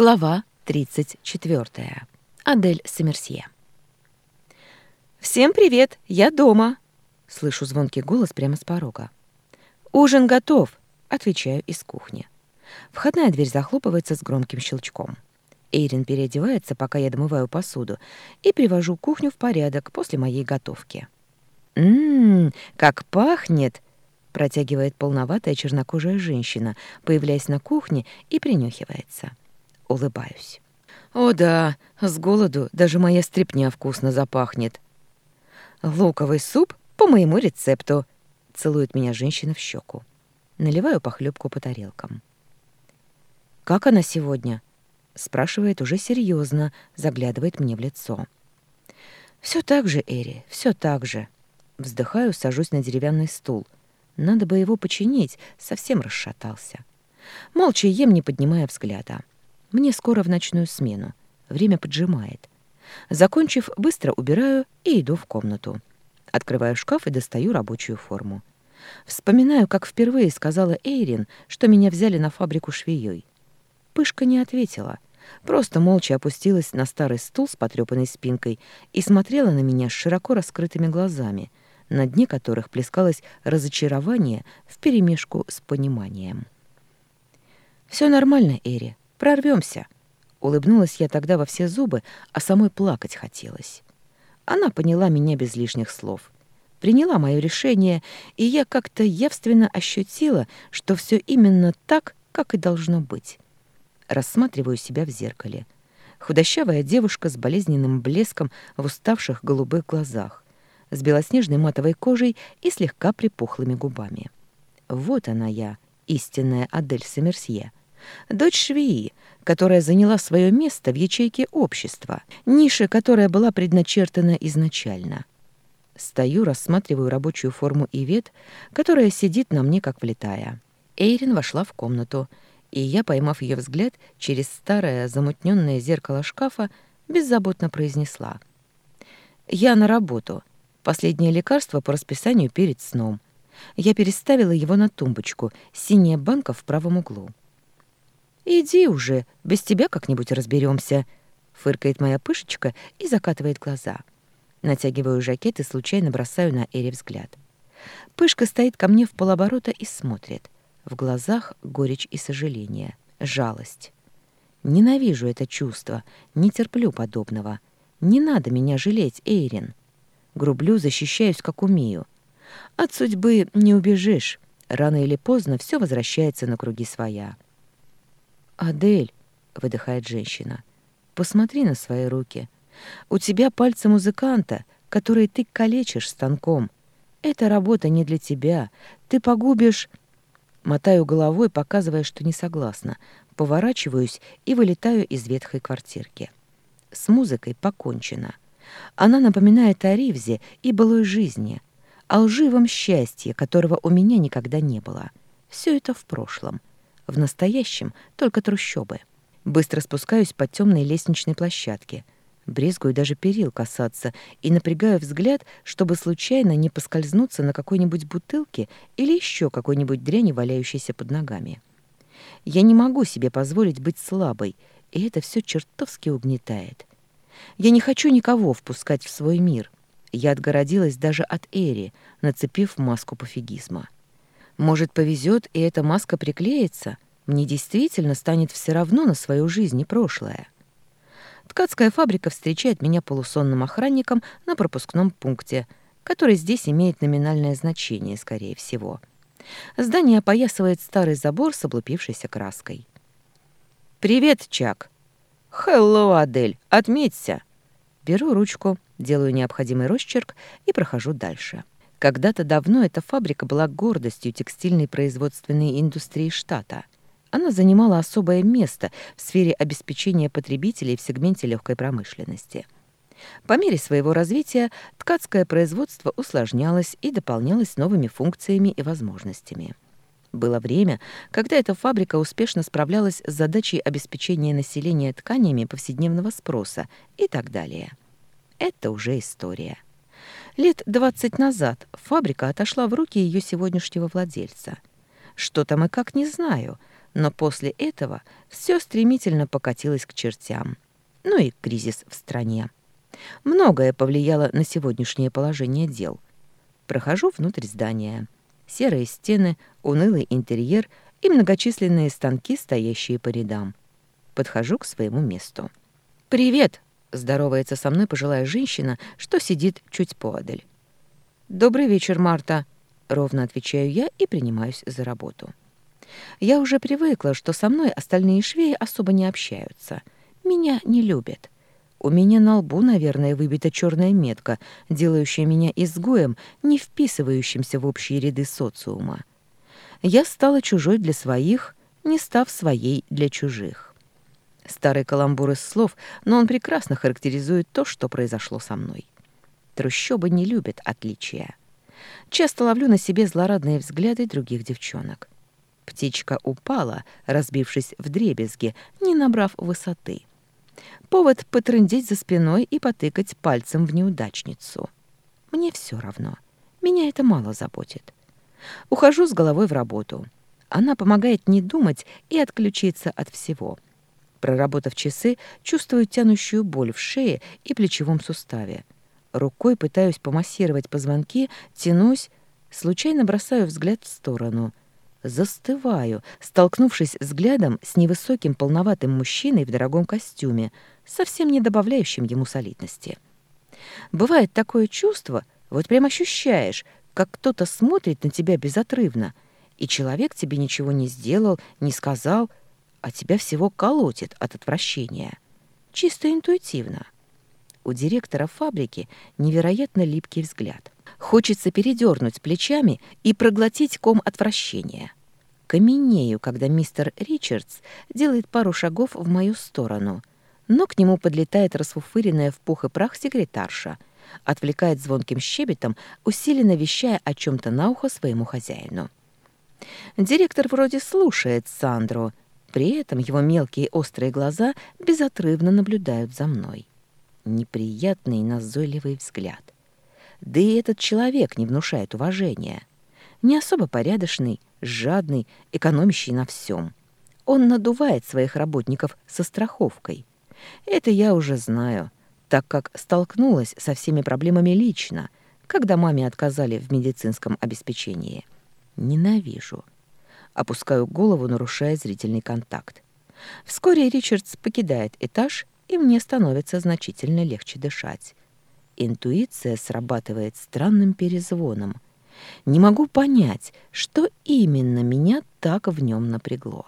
Глава 34. Адель Семерсье. «Всем привет! Я дома!» Слышу звонкий голос прямо с порога. «Ужин готов!» — отвечаю из кухни. Входная дверь захлопывается с громким щелчком. Эйрин переодевается, пока я домываю посуду, и привожу кухню в порядок после моей готовки. «Ммм, как пахнет!» — протягивает полноватая чернокожая женщина, появляясь на кухне и принюхивается улыбаюсь. «О да, с голоду даже моя стряпня вкусно запахнет». «Луковый суп по моему рецепту», — целует меня женщина в щеку. Наливаю похлебку по тарелкам. «Как она сегодня?» — спрашивает уже серьезно, заглядывает мне в лицо. Все так же, Эри, все так же». Вздыхаю, сажусь на деревянный стул. Надо бы его починить, совсем расшатался. Молча ем, не поднимая взгляда. Мне скоро в ночную смену. Время поджимает. Закончив, быстро убираю и иду в комнату. Открываю шкаф и достаю рабочую форму. Вспоминаю, как впервые сказала Эйрин, что меня взяли на фабрику швеей. Пышка не ответила. Просто молча опустилась на старый стул с потрёпанной спинкой и смотрела на меня с широко раскрытыми глазами, на дне которых плескалось разочарование вперемешку с пониманием. «Всё нормально, Эри. Прорвемся. Улыбнулась я тогда во все зубы, а самой плакать хотелось. Она поняла меня без лишних слов. Приняла мое решение, и я как-то явственно ощутила, что все именно так, как и должно быть. Рассматриваю себя в зеркале. Худощавая девушка с болезненным блеском в уставших голубых глазах, с белоснежной матовой кожей и слегка припухлыми губами. Вот она я, истинная Адель Семерсье дочь швеи, которая заняла свое место в ячейке общества, нише, которая была предначертана изначально. Стою, рассматриваю рабочую форму Ивет, которая сидит на мне, как влетая. Эйрин вошла в комнату, и я, поймав ее взгляд, через старое замутненное зеркало шкафа, беззаботно произнесла. «Я на работу. Последнее лекарство по расписанию перед сном. Я переставила его на тумбочку, синяя банка в правом углу. «Иди уже, без тебя как-нибудь разберемся, фыркает моя пышечка и закатывает глаза. Натягиваю жакет и случайно бросаю на Эри взгляд. Пышка стоит ко мне в полоборота и смотрит. В глазах горечь и сожаление, жалость. Ненавижу это чувство, не терплю подобного. Не надо меня жалеть, Эйрин. Грублю, защищаюсь, как умею. От судьбы не убежишь. Рано или поздно все возвращается на круги своя. «Адель», — выдыхает женщина, — «посмотри на свои руки. У тебя пальцы музыканта, которые ты калечишь станком. Эта работа не для тебя. Ты погубишь...» Мотаю головой, показывая, что не согласна. Поворачиваюсь и вылетаю из ветхой квартирки. С музыкой покончено. Она напоминает о Ривзе и былой жизни, о лживом счастье, которого у меня никогда не было. Все это в прошлом. В настоящем только трущобы. Быстро спускаюсь по темной лестничной площадке. Брезгую даже перил касаться и напрягаю взгляд, чтобы случайно не поскользнуться на какой-нибудь бутылке или еще какой-нибудь дряни, валяющейся под ногами. Я не могу себе позволить быть слабой, и это все чертовски угнетает. Я не хочу никого впускать в свой мир. Я отгородилась даже от Эри, нацепив маску пофигизма. Может, повезет, и эта маска приклеится? Мне действительно станет все равно на свою жизнь и прошлое. Ткацкая фабрика встречает меня полусонным охранником на пропускном пункте, который здесь имеет номинальное значение, скорее всего. Здание опоясывает старый забор с облупившейся краской. «Привет, Чак!» «Хелло, Адель! Отметься!» Беру ручку, делаю необходимый росчерк и прохожу дальше. Когда-то давно эта фабрика была гордостью текстильной производственной индустрии штата. Она занимала особое место в сфере обеспечения потребителей в сегменте легкой промышленности. По мере своего развития ткацкое производство усложнялось и дополнялось новыми функциями и возможностями. Было время, когда эта фабрика успешно справлялась с задачей обеспечения населения тканями повседневного спроса и так далее. Это уже история. Лет двадцать назад фабрика отошла в руки ее сегодняшнего владельца. Что там и как, не знаю, Но после этого все стремительно покатилось к чертям. Ну и кризис в стране. Многое повлияло на сегодняшнее положение дел. Прохожу внутрь здания. Серые стены, унылый интерьер и многочисленные станки, стоящие по рядам. Подхожу к своему месту. «Привет!» — здоровается со мной пожилая женщина, что сидит чуть поодаль. «Добрый вечер, Марта!» — ровно отвечаю я и принимаюсь за работу. Я уже привыкла, что со мной остальные швеи особо не общаются. Меня не любят. У меня на лбу, наверное, выбита черная метка, делающая меня изгоем, не вписывающимся в общие ряды социума. Я стала чужой для своих, не став своей для чужих. Старый каламбур из слов, но он прекрасно характеризует то, что произошло со мной. Трущобы не любят отличия. Часто ловлю на себе злорадные взгляды других девчонок. Птичка упала, разбившись в дребезги, не набрав высоты. Повод потрындеть за спиной и потыкать пальцем в неудачницу. Мне все равно. Меня это мало заботит. Ухожу с головой в работу. Она помогает не думать и отключиться от всего. Проработав часы, чувствую тянущую боль в шее и плечевом суставе. Рукой пытаюсь помассировать позвонки, тянусь, случайно бросаю взгляд в сторону — Застываю, столкнувшись взглядом с невысоким полноватым мужчиной в дорогом костюме, совсем не добавляющим ему солидности. Бывает такое чувство, вот прям ощущаешь, как кто-то смотрит на тебя безотрывно, и человек тебе ничего не сделал, не сказал, а тебя всего колотит от отвращения. Чисто интуитивно. У директора фабрики невероятно липкий взгляд — Хочется передернуть плечами и проглотить ком отвращения. Каменею, когда мистер Ричардс делает пару шагов в мою сторону, но к нему подлетает расфуфыренная в пух и прах секретарша, отвлекает звонким щебетом, усиленно вещая о чем то на ухо своему хозяину. Директор вроде слушает Сандру, при этом его мелкие острые глаза безотрывно наблюдают за мной. Неприятный назойливый взгляд — да и этот человек не внушает уважения. Не особо порядочный, жадный, экономящий на всем. Он надувает своих работников со страховкой. Это я уже знаю, так как столкнулась со всеми проблемами лично, когда маме отказали в медицинском обеспечении. Ненавижу. Опускаю голову, нарушая зрительный контакт. Вскоре Ричардс покидает этаж, и мне становится значительно легче дышать. Интуиция срабатывает странным перезвоном. Не могу понять, что именно меня так в нем напрягло.